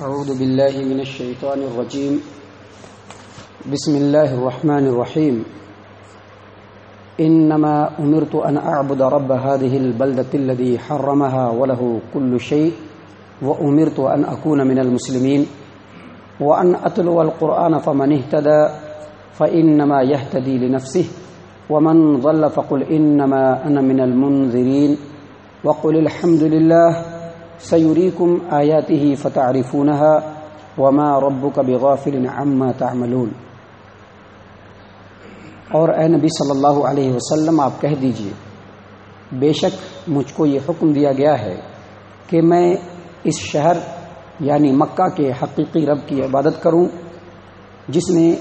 أعوذ بالله من الشيطان الرجيم. بسم الله الرحمن الرحيم. إنما أمرت أن أعبد رب هذه البلدة الذي حرمها وله كل شيء، وأمرت أن أكون من المسلمين، وأن أتلو القرآن فمن اهتدى، فإنما يهتدي لنفسه، ومن ضل فقل إنما أنا من المنذرين، وقل الحمد لله سيريكم آياته فتعرفونها وما ربك بغافل عما تعملون۔ اور اے نبی صلی اللہ علیہ وسلم، آپ کہہ دیجیے، بے شک مجھ کو یہ حکم دیا گیا ہے کہ میں اس شہر یعنی مکہ کے حقیقی رب کی عبادت کروں، جس نے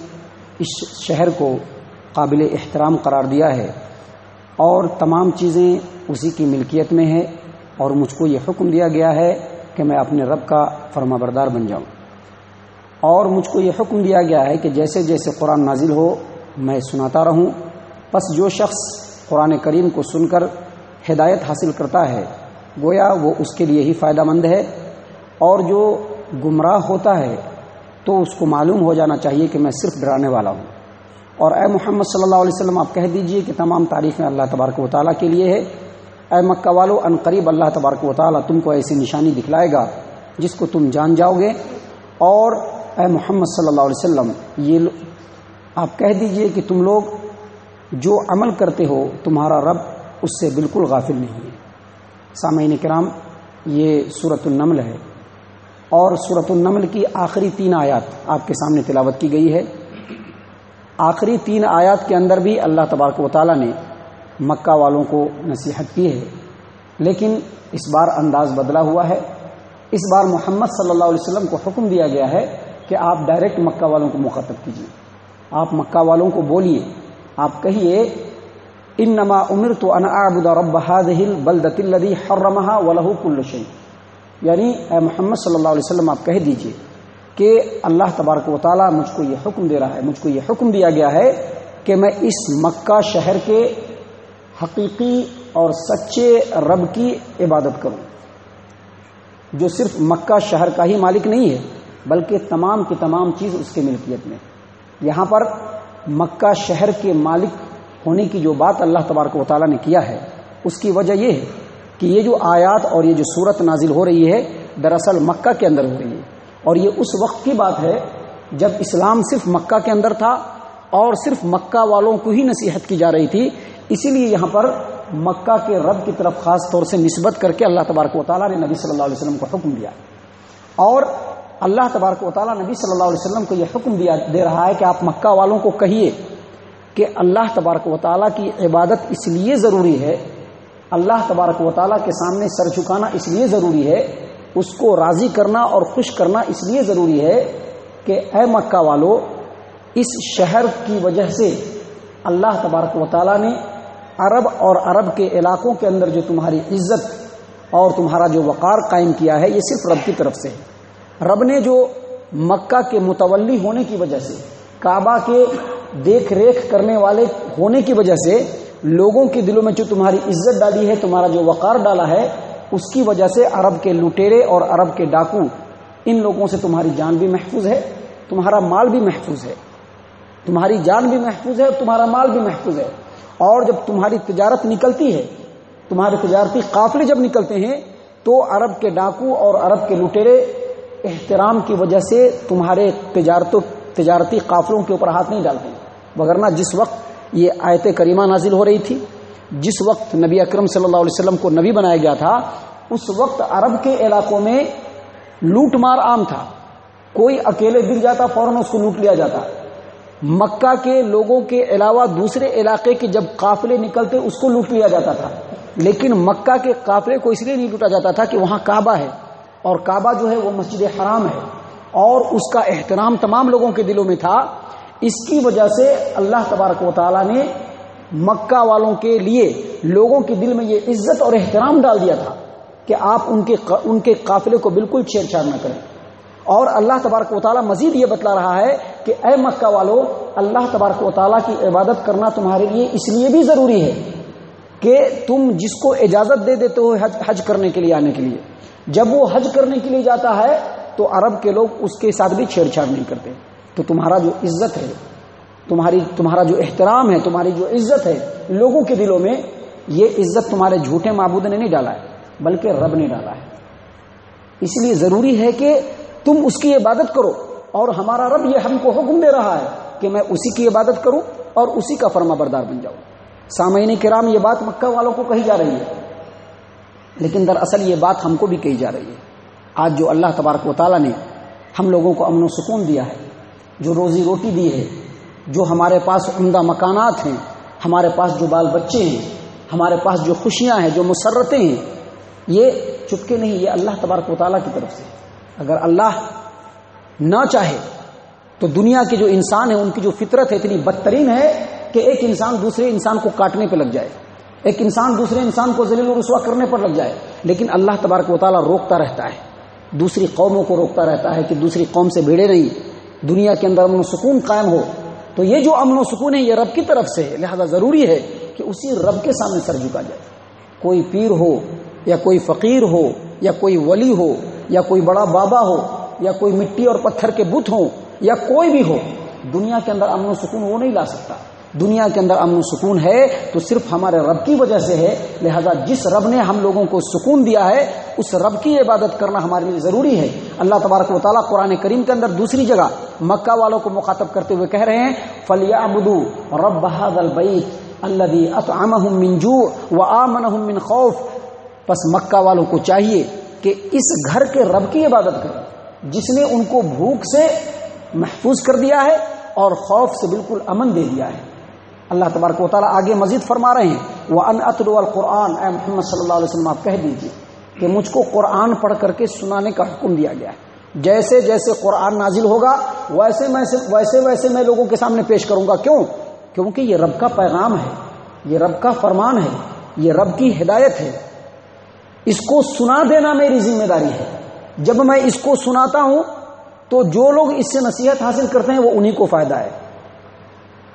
اس شہر کو قابل احترام قرار دیا ہے اور تمام چیزیں اسی کی ملکیت میں ہے اور مجھ کو یہ حکم دیا گیا ہے کہ میں اپنے رب کا فرما بردار بن جاؤں۔ اور مجھ کو یہ حکم دیا گیا ہے کہ جیسے جیسے قرآن نازل ہو، میں سناتا رہوں۔ بس جو شخص قرآن کریم کو سن کر ہدایت حاصل کرتا ہے، گویا وہ اس کے لیے ہی فائدہ مند ہے۔ اور جو گمراہ ہوتا ہے، تو اس کو معلوم ہو جانا چاہیے کہ میں صرف ڈرانے والا ہوں۔ اور اے محمد صلی اللہ علیہ وسلم، آپ کہہ دیجیے کہ تمام تعریفیں اللہ تبارک و تعالیٰ کے لیے ہے۔ اے مکہ والو، ان قریب اللہ تبارک و تعالیٰ تم کو ایسی نشانی دکھلائے گا جس کو تم جان جاؤ گے۔ اور اے محمد صلی اللہ علیہ وسلم، یہ آپ کہہ دیجیے کہ تم لوگ جو عمل کرتے ہو، تمہارا رب اس سے بالکل غافل نہیں ہے۔ سامعین کرام، یہ صورت النمل ہے۔ اور صورت النمل کی آخری تین آیات آپ کے سامنے تلاوت کی گئی ہے۔ آخری تین آیات کے اندر بھی اللہ تبارک و تعالیٰ نے مکہ والوں کو نصیحت کی ہے۔ لیکن اس بار انداز بدلا ہوا ہے۔ اس بار محمد صلی اللہ علیہ وسلم کو حکم دیا گیا ہے کہ آپ ڈائریکٹ مکہ والوں کو مخاطب کیجیے آپ مکہ والوں کو بولیے۔ آپ کہیے ان نما عمر تو انا رب هذه البلدة الذي حرمها وله كل یعنی اے محمد صلی اللہ علیہ وسلم، آپ کہہ دیجیے کہ اللہ تبارک و تعالیٰ مجھ کو یہ حکم دے رہا ہے، مجھ کو یہ حکم دیا گیا ہے کہ میں اس مکہ شہر کے حقیقی اور سچے رب کی عبادت کروں۔ جو صرف مکہ شہر کا ہی مالک نہیں ہے، بلکہ تمام کی تمام چیز اس کے ملکیت میں۔ یہاں پر مکہ شہر کے مالک ہونے کی جو بات اللہ تبارک و تعالیٰ نے کیا ہے، اس کی وجہ یہ ہے کہ یہ جو آیات اور یہ جو صورت نازل ہو رہی ہے، دراصل مکہ کے اندر ہو رہی ہے۔ اور یہ اس وقت کی بات ہے جب اسلام صرف مکہ کے اندر تھا اور صرف مکہ والوں کو ہی نصیحت کی جا رہی تھی اسی لیے یہاں پر مکہ کے رب کی طرف خاص طور سے نسبت کر کے اللہ تبارک و تعالیٰ نے نبی صلی اللہ علیہ وسلم کو حکم دیا۔ اور اللہ تبارک و تعالیٰ نبی صلی اللہ علیہ وسلم کو یہ حکم دیا دے رہا ہے کہ آپ مکہ والوں کو کہیے کہ اللہ تبارک و تعالیٰ کی عبادت اس لیے ضروری ہے، اللہ تبارک و تعالیٰ کے سامنے سر چکانا اس لیے ضروری ہے، اس کو راضی کرنا اور خوش کرنا اس لیے ضروری ہے کہ اے مکہ والو، اس شہر کی وجہ سے اللہ تبارک و تعالیٰ نے عرب اور عرب کے علاقوں کے اندر جو تمہاری عزت اور تمہارا جو وقار قائم کیا ہے، یہ صرف رب کی طرف سے ہے۔ رب نے جو مکہ کے متولی ہونے کی وجہ سے، کعبہ کے دیکھ ریکھ کرنے والے ہونے کی وجہ سے لوگوں کے دلوں میں جو تمہاری عزت ڈالی ہے، تمہارا جو وقار ڈالا ہے، اس کی وجہ سے عرب کے لٹیرے اور عرب کے ڈاکو ان لوگوں سے تمہاری جان بھی محفوظ ہے، تمہارا مال بھی محفوظ ہے۔ تمہاری جان بھی محفوظ ہے اور تمہارا مال بھی محفوظ ہے۔ اور جب تمہاری تجارت نکلتی ہے تمہارے تجارتی قافلے جب نکلتے ہیں، تو عرب کے ڈاکو اور عرب کے لٹیرے احترام کی وجہ سے تمہارے تجارتوں، تجارتی قافلوں کے اوپر ہاتھ نہیں ڈالتے وغیرہ جس وقت یہ آیت کریمہ نازل ہو رہی تھی، جس وقت نبی اکرم صلی اللہ علیہ وسلم کو نبی بنایا گیا تھا، اس وقت عرب کے علاقوں میں لوٹ مار عام تھا۔ کوئی اکیلے دل جاتا، فوراً اس کو لوٹ لیا جاتا۔ مکہ کے لوگوں کے علاوہ دوسرے علاقے کے جب قافلے نکلتے اس کو لوٹ لیا جاتا تھا۔ لیکن مکہ کے قافلے کو اس لیے نہیں لوٹا جاتا تھا کہ وہاں کعبہ ہے اور کعبہ جو ہے وہ مسجد حرام ہے۔ اور اس کا احترام تمام لوگوں کے دلوں میں تھا۔ اس کی وجہ سے اللہ تبارک و تعالیٰ نے مکہ والوں کے لیے لوگوں کے دل میں یہ عزت اور احترام ڈال دیا تھا کہ آپ ان کے ان کے قافلے کو بالکل چھیڑ چھاڑ نہ کریں۔ اور اللہ تبارک و تعالیٰ مزید یہ بتلا رہا ہے کہ اے مکہ والو، اللہ تبارک و تعالیٰ کی عبادت کرنا تمہارے لیے اس لیے بھی ضروری ہے کہ تم جس کو اجازت دے دیتے ہو حج حج کرنے کے لیے، آنے کے لیے۔ جب وہ حج کرنے کے لیے جاتا ہے تو عرب کے لوگ اس کے ساتھ بھی چھیڑ چھاڑ نہیں کرتے۔ تو تمہارا جو عزت ہے، تمہاری، تمہارا جو احترام ہے، تمہاری جو عزت ہے، لوگوں کے دلوں میں یہ عزت تمہارے جھوٹے معبود نے نہیں ڈالا ہے، بلکہ رب نے ڈالا ہے۔ اس لیے ضروری ہے کہ تم اس کی عبادت کرو اور ہمارا رب یہ ہم کو حکم دے رہا ہے کہ میں اسی کی عبادت کروں اور اسی کا فرما بردار بن جاؤں۔ سامعین کرام، یہ بات مکہ والوں کو کہی جا رہی ہے، لیکن دراصل یہ بات ہم کو بھی کہی جا رہی ہے۔ آج جو اللہ تبارک و تعالیٰ نے ہم لوگوں کو امن و سکون دیا ہے، جو روزی روٹی دی ہے، جو ہمارے پاس عمدہ مکانات ہیں، ہمارے پاس جو بال بچے ہیں، ہمارے پاس جو خوشیاں ہیں، جو مسرتیں ہیں، یہ چپکے نہیں، یہ اللہ تبارک و تعالیٰ کی طرف سے۔ اگر اللہ نہ چاہے تو دنیا کے جو انسان ہیں، ان کی جو فطرت ہے، اتنی بدترین ہے کہ ایک انسان دوسرے انسان کو کاٹنے پہ لگ جائے۔ ایک انسان دوسرے انسان کو ذلیل و رسوا کرنے پر لگ جائے۔ لیکن اللہ تبارک و تعالیٰ روکتا رہتا ہے۔ دوسری قوموں کو روکتا رہتا ہے کہ دوسری قوم سے بھیڑے نہیں۔ دنیا کے اندر امن و سکون قائم ہو۔ تو یہ جو امن و سکون ہے، یہ رب کی طرف سے، لہذا ضروری ہے کہ اسی رب کے سامنے سر جھکا جائے۔ کوئی پیر ہو یا کوئی فقیر ہو یا کوئی ولی ہو یا کوئی بڑا بابا ہو، یا کوئی مٹی اور پتھر کے بت ہوں، یا کوئی بھی ہو، دنیا کے اندر امن و سکون وہ نہیں لا سکتا۔ دنیا کے اندر امن و سکون ہے تو صرف ہمارے رب کی وجہ سے ہے۔ لہذا جس رب نے ہم لوگوں کو سکون دیا ہے، اس رب کی عبادت کرنا ہمارے لیے ضروری ہے۔ اللہ تبارک و تعالیٰ قرآن کریم کے اندر دوسری جگہ مکہ والوں کو مخاطب کرتے ہوئے کہہ رہے ہیں فلیا ابدو رب بحاد البعید اللہ منجو و آمن خوف۔ بس مکہ والوں کو چاہیے کہ اس گھر کے رب کی عبادت کریں۔ جس نے ان کو بھوک سے محفوظ کر دیا ہے اور خوف سے بالکل امن دے دیا ہے۔ اللہ تبارک و تعالیٰ آگے مزید فرما رہے ہیں۔ وہ ان القرآن، اے محمد صلی اللہ علیہ وسلم، آپ کہہ دیجیے کہ مجھ کو قرآن پڑھ کر کے سنانے کا حکم دیا گیا ہے۔ جیسے جیسے قرآن نازل ہوگا، ویسے ویسے ویسے میں لوگوں کے سامنے پیش کروں گا۔ کیوں؟ کیونکہ یہ رب کا پیغام ہے، یہ رب کا فرمان ہے، یہ رب کی ہدایت ہے۔ اس کو سنا دینا میری ذمہ داری ہے۔ جب میں اس کو سناتا ہوں، تو جو لوگ اس سے نصیحت حاصل کرتے ہیں، وہ انہی کو فائدہ ہے۔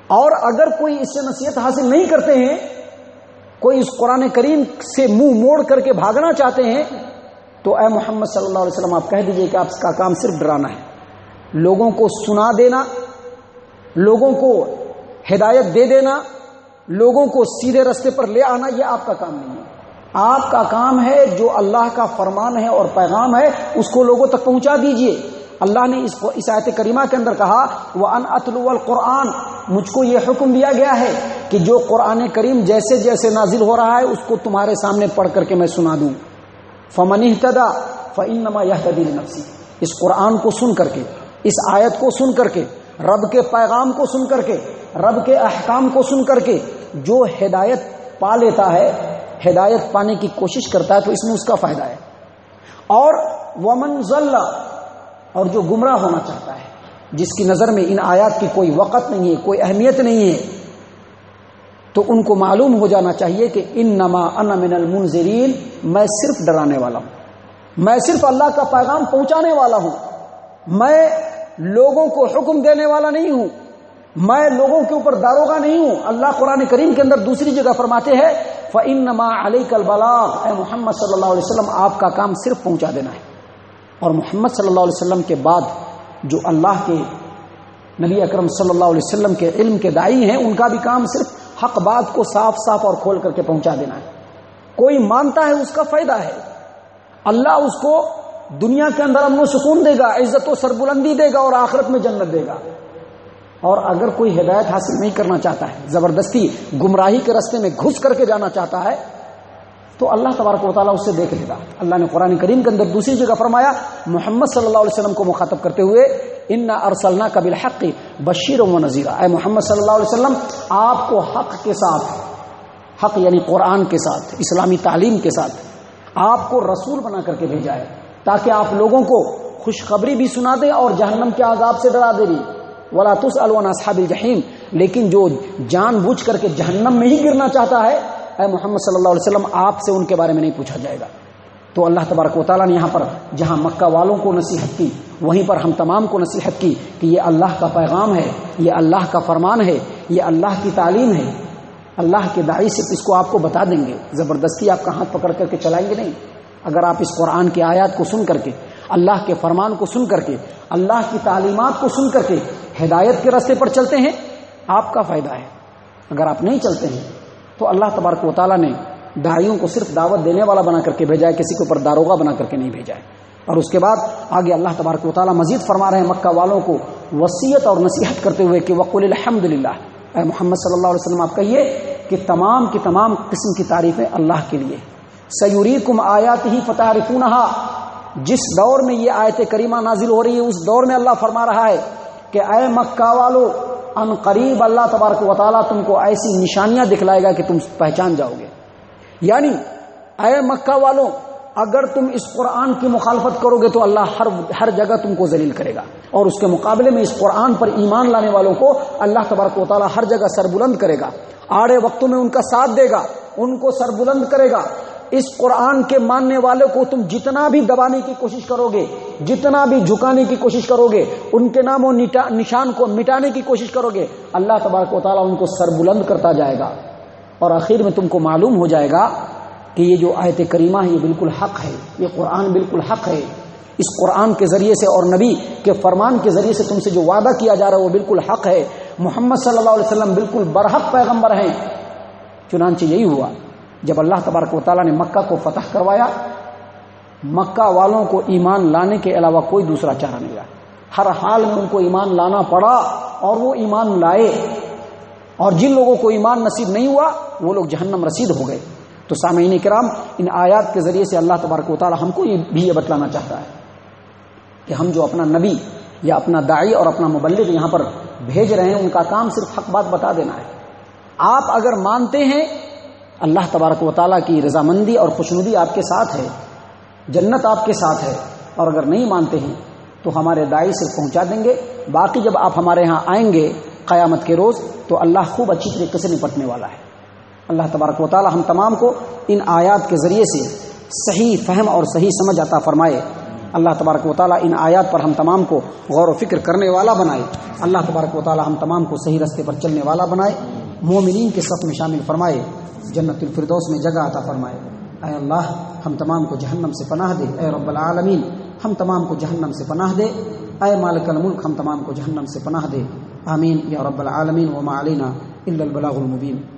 اور اگر کوئی اس سے نصیحت حاصل نہیں کرتے ہیں، کوئی اس قرآن کریم سے منہ موڑ کر کے بھاگنا چاہتے ہیں، تو اے محمد صلی اللہ علیہ وسلم، آپ کہہ دیجیے کہ آپ کا کام صرف ڈرانا ہے۔ لوگوں کو سنا دینا، لوگوں کو ہدایت دے دینا، لوگوں کو سیدھے رستے پر لے آنا، یہ آپ کا کام نہیں ہے۔ آپ کا کام ہے جو اللہ کا فرمان ہے اور پیغام ہے، اس کو لوگوں تک پہنچا دیجیے۔ اللہ نے اس کو اس آیت کریمہ کے اندر کہا وہ ان اطلو القرآن۔ مجھ کو یہ حکم دیا گیا ہے کہ جو قرآن کریم جیسے جیسے نازل ہو رہا ہے، اس کو تمہارے سامنے پڑھ کر کے میں سنا دوں۔ فمن احتدا فعینما یہ نفسی اس قرآن کو سن کر کے، اس آیت کو سن کر کے، رب کے پیغام کو سن کر کے، رب کے احکام کو سن کر کے، جو ہدایت پا لیتا ہے ہدایت پانے کی کوشش کرتا ہے تو اس میں اس کا فائدہ ہے۔ اور ومن ضلع اور جو گمراہ ہونا چاہتا ہے، جس کی نظر میں ان آیات کی کوئی وقت نہیں ہے، کوئی اہمیت نہیں ہے، تو ان کو معلوم ہو جانا چاہیے کہ ان نما ان من المنظرین میں صرف ڈرانے والا ہوں۔ میں صرف اللہ کا پیغام پہنچانے والا ہوں۔ میں لوگوں کو حکم دینے والا نہیں ہوں۔ میں لوگوں کے اوپر داروگا نہیں ہوں۔ اللہ قرآن کریم کے اندر دوسری جگہ فرماتے ہیں فن نما علی اے محمد صلی اللہ علیہ وسلم، آپ کا کام صرف پہنچا دینا ہے۔ اور محمد صلی اللہ علیہ وسلم کے بعد جو اللہ کے نبی اکرم صلی اللہ علیہ وسلم کے علم کے دائی ہیں، ان کا بھی کام صرف حق بات کو صاف صاف اور کھول کر کے پہنچا دینا ہے۔ کوئی مانتا ہے، اس کا فائدہ ہے۔ اللہ اس کو دنیا کے اندر امن و سکون دے گا، عزت و سربلندی دے گا اور آخرت میں جنت دے گا۔ اور اگر کوئی ہدایت حاصل نہیں کرنا چاہتا ہے، زبردستی گمراہی کے رستے میں گھس کر کے جانا چاہتا ہے، تو اللہ تبارک و تعالیٰ اس سے دیکھ لے گا اللہ نے قرآن کریم کے اندر دوسری جگہ فرمایا، محمد صلی اللہ علیہ وسلم کو مخاطب کرتے ہوئے ان ارسلنا قبل حق بشیر و نذیرہ اے محمد صلی اللہ علیہ وسلم، آپ کو حق کے ساتھ حق یعنی قرآن کے ساتھ، اسلامی تعلیم کے ساتھ۔ آپ کو رسول بنا کر کے بھیجا ہے، تاکہ آپ لوگوں کو خوشخبری بھی سنا دیں اور جہنم کے عذاب سے ڈرا دے بھی۔ ولا تس اصحاب الجحیم لیکن جو جان بوجھ کر کے جہنم میں ہی گرنا چاہتا ہے، اے محمد صلی اللہ علیہ وسلم، آپ سے ان کے بارے میں نہیں پوچھا جائے گا۔ تو اللہ تبارک و تعالیٰ نے یہاں پر، جہاں مکہ والوں کو نصیحت کی، وہیں پر ہم تمام کو نصیحت کی کہ یہ اللہ کا پیغام ہے، یہ اللہ کا فرمان ہے، یہ اللہ کی تعلیم ہے۔ اللہ کے دائی سے اس کو آپ کو بتا دیں گے۔ زبردستی آپ کا ہاتھ پکڑ کر کے چلائیں گے نہیں۔ اگر آپ اس قرآن کی آیات کو سن کر کے، اللہ کے فرمان کو سن کر کے، اللہ کی تعلیمات کو سن کر کے ہدایت کے راستے پر چلتے ہیں، آپ کا فائدہ ہے۔ اگر آپ نہیں چلتے ہیں، تو اللہ تبارک و تعالیٰ نے دائیوں کو صرف دعوت دینے والا بنا کر کے بھیجا ہے، کسی کے اوپر داروغہ بنا کر کے نہیں بھیجا ہے۔ اور اس کے بعد آگے اللہ تبارک و تعالیٰ مزید فرما رہے ہیں مکہ والوں کو وسیعت اور نصیحت کرتے ہوئے کہ وقل الحمد للہ اے محمد صلی اللہ علیہ وسلم، آپ کہیے کہ تمام کی تمام قسم کی تعریفیں اللہ کے لیے۔ سیوری کم آیات ہی فتح جس دور میں یہ آیت کریمہ نازل ہو رہی ہے، اس دور میں اللہ فرما رہا ہے کہ اے مکہ والو، ان قریب اللہ تبارک و تعالیٰ تم کو ایسی نشانیاں دکھلائے گا کہ تم پہچان جاؤ گے۔ یعنی اے مکہ والوں اگر تم اس قرآن کی مخالفت کرو گے تو اللہ ہر ہر جگہ تم کو ذلیل کرے گا۔ اور اس کے مقابلے میں اس قرآن پر ایمان لانے والوں کو اللہ تبارک و تعالیٰ ہر جگہ سر بلند کرے گا۔ آڑے وقتوں میں ان کا ساتھ دے گا، ان کو سر بلند کرے گا۔ اس قرآن کے ماننے والوں کو تم جتنا بھی دبانے کی کوشش کرو گے، جتنا بھی جھکانے کی کوشش کرو گے، ان کے نام و نشان کو مٹانے کی کوشش کرو گے، اللہ تبارک و تعالیٰ ان کو سر بلند کرتا جائے گا۔ اور آخر میں تم کو معلوم ہو جائے گا کہ یہ جو آیت کریمہ ہے، یہ بالکل حق ہے۔ یہ قرآن بالکل حق ہے۔ اس قرآن کے ذریعے سے اور نبی کے فرمان کے ذریعے سے تم سے جو وعدہ کیا جا رہا ہے، وہ بالکل حق ہے۔ محمد صلی اللہ علیہ وسلم بالکل برحق پیغمبر ہیں۔ چنانچہ یہی ہوا۔ جب اللہ تبارک و تعالیٰ نے مکہ کو فتح کروایا، مکہ والوں کو ایمان لانے کے علاوہ کوئی دوسرا چارہ نہیں رہا۔ ہر حال میں ان کو ایمان لانا پڑا اور وہ ایمان لائے۔ اور جن لوگوں کو ایمان نصیب نہیں ہوا، وہ لوگ جہنم رسید ہو گئے۔ تو سامعین کرام، ان آیات کے ذریعے سے اللہ تبارک و تعالیٰ ہم کو بھی یہ بتلانا چاہتا ہے کہ ہم جو اپنا نبی یا اپنا دائی اور اپنا مبلغ یہاں پر بھیج رہے ہیں، ان کا کام صرف حق بات بتا دینا ہے۔ آپ اگر مانتے ہیں اللہ تبارک و تعالیٰ کی رضامندی اور خوشنودی آپ کے ساتھ ہے، جنت آپ کے ساتھ ہے، اور اگر نہیں مانتے ہیں تو ہمارے دائی سے پہنچا دیں گے، باقی جب آپ ہمارے ہاں آئیں گے قیامت کے روز تو اللہ خوب اچھی طریقے سے نپٹنے والا ہے۔ اللہ تبارک و تعالی ہم تمام کو ان آیات کے ذریعے سے صحیح فہم اور صحیح سمجھ عطا فرمائے۔ اللہ تبارک و تعالیٰ ان آیات پر ہم تمام کو غور و فکر کرنے والا بنائے۔ اللہ تبارک و تعالیٰ ہم تمام کو صحیح رستے پر چلنے والا بنائے۔ مومنین کے صف میں شامل فرمائے۔ جنت الفردوس میں جگہ عطا فرمائے۔ اے اللہ، ہم تمام کو جہنم سے پناہ دے۔ اے رب العالمین، ہم تمام کو جہنم سے پناہ دے۔ اے مالک الملک، ہم تمام کو جہنم سے پناہ دے۔ آمین۔ یا رب العالمین، وما علینا الا البلاغ المبین۔